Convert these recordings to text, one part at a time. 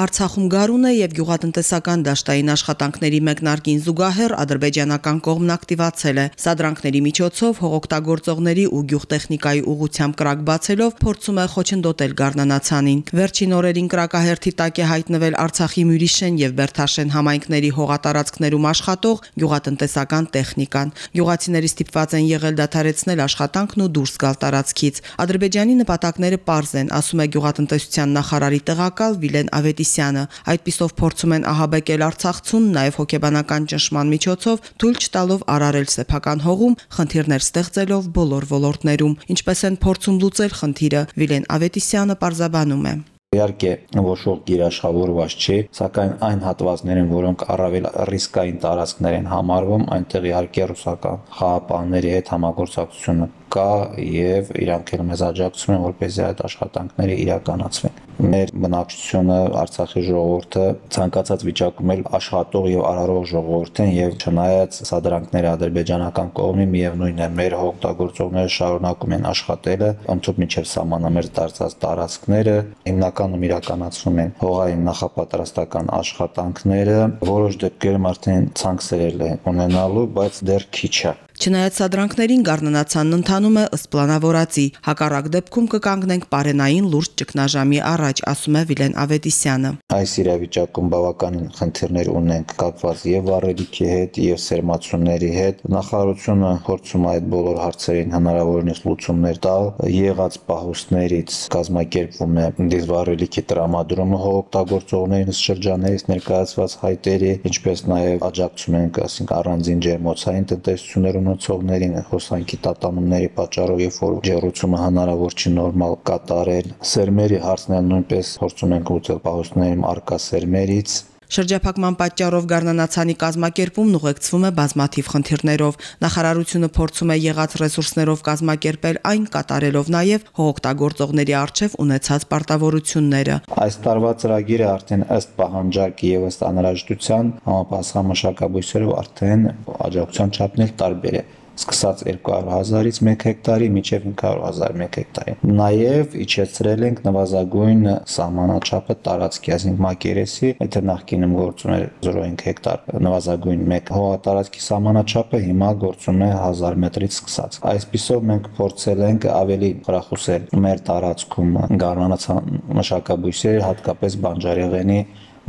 Արցախում գարուն է եւ գյուղատնտեսական դաշտային աշխատանքների մեկնարկին զուգահեռ ադրբեջանական կողմն ակտիվացել է սադրանքների միջոցով հողօգտագործողների ու գյուղտեխնիկայի ուղությամբ կրակ բացելով փորձում է խոչընդոտել Գառնանացանին։ Վերջին օրերին կրակահերթի տակ է հայտնվել Արցախի Մյուրիշեն եւ Բերթաշեն համայնքների հողատարածքներում աշխատող գյուղատնտեսական տեխնիկան։ Գյուղացիների ստիպված են եղել դադարեցնել աշխատանքն ու դուրս գալ տարածքից։ Ադրբեջանի նպատակները པարզ են, ասում է գյուղատնտեսության նախարարի տեղակալ Վիլեն Ավետ Ավետիսյանը։ Այդպիսով փորձում են ահաբեկել Արցախցուն նաև հոգեբանական ճնշման միջոցով թույլ չտալով արարել սեփական հողում, խնդիրներ ստեղծելով բոլոր ոլորտներում։ Ինչպես են փորձում լուծել խնդիրը, Վիլեն Ավետիսյանը պարզաբանում է։ Իհարկե ոչ ոք գիրաշխավորված չի, սակայն այն հատվածներն, որոնք առավել ռիսկային տարածքներ են համարվում, այնտեղ իհարկե ռուսական խաղապանների հետ համագործակցությունը կա եւ իրանք էլ մեզ աջակցում են որպեսզի այդ աշխատանքները իրականացվեն մեր բնակչությունը Արցախի ժողովուրդը ցանկացած վիճակում էլ աշխատող եւ արարող ժողովուրդ են եւ չնայած սադրանքները ադրբեջանական կողմի միևնույն է մեր հողօգտագործողները շարունակում են աշխատելը ընդհանուր միջև սահմանամերձ դարձած տարածքները հիմնականում իրականացնում են հողային նախապատրաստական աշխատանքները որոշ դեպքերում արդեն ցանքսերել են ունենալու բայց դեռ քիչ է Չնայած սադրանքներին Գառնանացանն ընթանում է ըստ պլանավորածի, հակառակ դեպքում կկանգնենք պարենային լուրջ ճգնաժամի առաջ, ասում է Վիլեն Ավետիսյանը։ Այս իրավիճակում բավականին խնդիրներ ունենք կապված եւ վառելիքի հետ եւ սերմացունների հետ։ Նախարարությունը փորձում է այդ բոլոր հարցերին հնարավորինս լուծումներ տալ։ Եղած պահուստներից կազմակերպվում է դիզվառելիքի տրամադրումը հողօգտագործողներից շրջաններից ներկայացված հայտերի, ինչպես նաեւ աջակցում ենք, ասենք առանձին ջերմոցային տնտեսություններում ունեցողներին հոսանքի տատանումների պատճառով երբ որ ջերուցումը հնարավոր չի նորմալ կատարել սերմերի հարցն էլ նույնպես փորձում ենք լուծել պահոստներում արկա սերմերից Շրջափակման պատճառով Գառնանացանի կազմակերպումն ուղեկցվում է բազմաթիվ խնդիրներով։ Նախարարությունը փորձում է եղած ռեսուրսներով կազմակերպել այն կատարելով նաև հողօգտագործողների արժև ունեցած պարտավորությունները։ Այս տարվա ծրագիրը արդեն ըստ պահանջարկի եւ ըստ անհրաժեշտության համապատասխան մշակաբույսերով արդեն աջակցության չափն էլ տարբեր է սկսած 200.000-ից 1 հեկտարի մինչև 500.000 1 հեկտարի։ Նաև իջեցրել ենք նվազագույն սահմանաչափը տարածքի, այսինքն մակերեսի, եթե նախկինում գործում էր 0.5 հեկտար, նվազագույն 1 հողատարածքի սահմանաչափը հիմա գործում է 1000 մետրից սկսած։ Այսպիսով մենք փորձել ենք ավելի խրախուսել մեր տարածքում գառնանացան մշակաբույսերը, հատկապես բանջարեղենի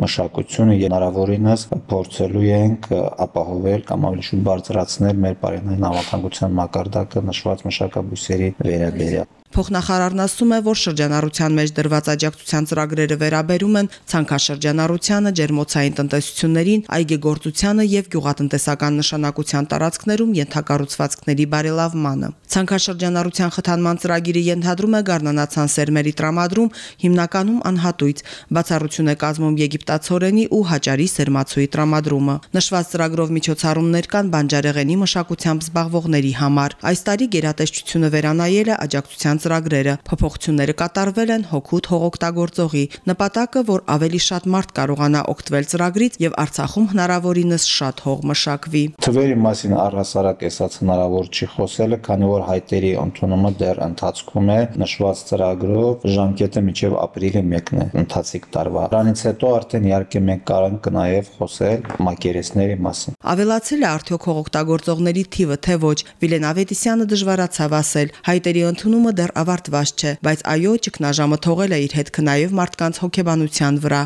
մշակությունը հնարավորինս փորձելու ենք ապահովել կամ ավելի շուտ բարձրացնել մեր բարենային համակարգության մակարդակը նշված մշակաբույսերի վերաբերյալ Փոխնախարարն ասում է, որ շրջանառության մեջ դրված աջակցության ծրագրերը վերաբերում են ցանքաշրջանառությանը, ջերմոցային տնտեսություններին, այգեգործությանը եւ գյուղատնտեսական նշանակության տարածքներում ենթակառուցվածքների բարելավմանը։ Ցանքաշրջանառության խթանման ծրագիրը ենթադրում է գառնանացան սերմերի տրամադրում հիմնականում անհատույց, բացառություն է կազմում եգիպտացորենի ու հաճարի սերմացուի տրամադրումը։ Նշված ծրագրով միջոցառումներ կան բանջարեղենի մշակությամբ զբաղվողների համար։ Այս տարի գերատեսչությունը վերանայել է աջակցության ծրագրերը։ Փոփոխությունները կատարվել են հոգուտ հողօգտագործողի։ Նպատակը, որ ավելի շատ մարդ կարողանա օգտվել ծրագրից եւ Արցախում հնարավորինս շատ հող մշակվի։ Թվերի մասին առհասարակ էսած հնարավոր չի խոսելը, քանի որ հայտերի ընդունումը դեռ ընթացքում է նշված ծրագրով ժամկետը մինչև ապրիլի 1-ն է ընթացիկ տարվա։ Դրանից հետո արդեն իհարկե մենք կարող նաև խոսել մակերեսների մասին։ Ավելացել է արդյոք հողօգտագործողների թիվը, թե ոչ։ Վիլեն Ավետիսյանը դժվարացավ ասել։ Հայտերի ընդունումը դեռ ավարտված չէ, բայց այո, ճգնաժամը թողել է իր հետքը նաև մարդկանց հոգեբանության վրա։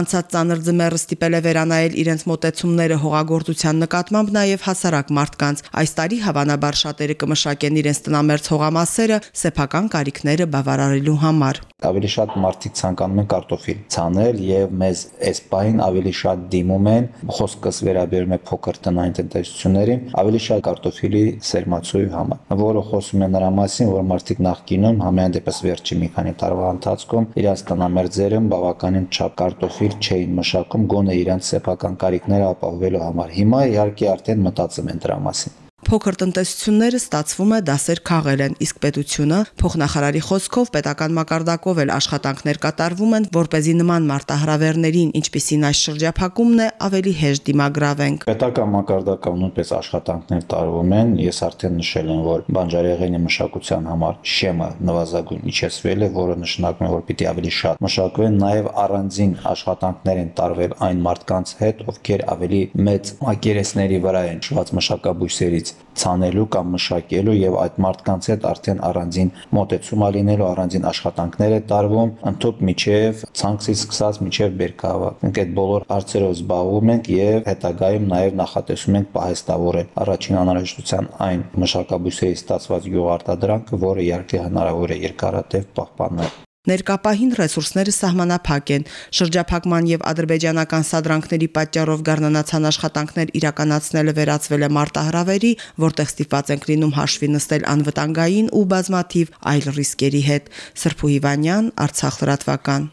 Անցած ծանր ձմեռը ստիպել է վերանայել իրենց մտեցումները հողագործության նկատմամբ նաև հասարակ մարդկանց։ Այս տարի հավանաբար շատերը կմշակեն իրենց տնամերձ հողամասերը սեփական կարիքները բավարարելու համար ավելի շատ մարդիկ ցանկանում են կարտոֆիլ ցանել եւ մեզ այս պահին ավելի շատ դիմում են խոսքս վերաբերում է փոքր տնային տնտեսություններին ավելի շատ կարտոֆիլի սերմացուի համար որը խոսում է նրա մասին որ մարդիկ նախկինում համենայն դեպս վերջի մի քանի տարվա ընթացքում իրաց տնամերձերում բավականին չափ կարտոֆիլ չէին մշակում գոնե իրենց սեփական կարիքները ապահովելու համար հիմա իհարկե արդեն մտածում են դրա մասին Փոքր տնտեսությունները ստացվում է դասեր քաղել են, իսկ պետությունը փոխնախարարի խոսքով պետական մակարդակով էլ աշխատանքներ կատարվում են, որ เป զի նման մարտահրավերներին, ինչպիսին այս շրջափակումն է, ավելի հեշտ դիմագրավենք։ Պետական մակարդակով նույնպես աշխատանքներ տարվում են։ Ես արդեն նշել եմ, որ բանջարեղենի մշակության համար շեմը նվազագույն իջեցվել է, որը նշանակում է, որ պիտի ավելի շատ մշակվեն, նաև առանձին աշխատանքներ են տարվել այն մարդկանց հետ, ովքեր ավելի մեծ մակերեսների վրա են շված մշակաբույսերից ցանելու կամ մշակելու եւ այդ մարդկանց հետ արդեն առանձին մոտեցում ալինելու առանձին աշխատանքներ է տարվում ընդཐུպ միջև ցանքսից սկսած միջև բերքահավաք։ Մենք այդ բոլոր հարցերով զբաղվում ենք եւ հետագայում նաեւ նախատեսում ենք պահեստավորել առաջին անհրաժեշտության այն մշակաբույսերի ստացված գյուղարտադրանքը, որը իհարկե հնարավոր է երկարատև պահպանվել։ Ներկապահին ռեսուրսները սահմանափակ են։ Շրջափակման եւ ադրբեջանական սադրանքների պատճառով գառնանացան աշխատանքներ իրականացնելը վերածվել է մարտահրավերի, որտեղ ստիպված ենք լինում հաշվի նստել անվտանգային ու բազմաթիվ այլ ռիսկերի հետ։ Սրփու Հիվանյան, Արցախ լրատվական։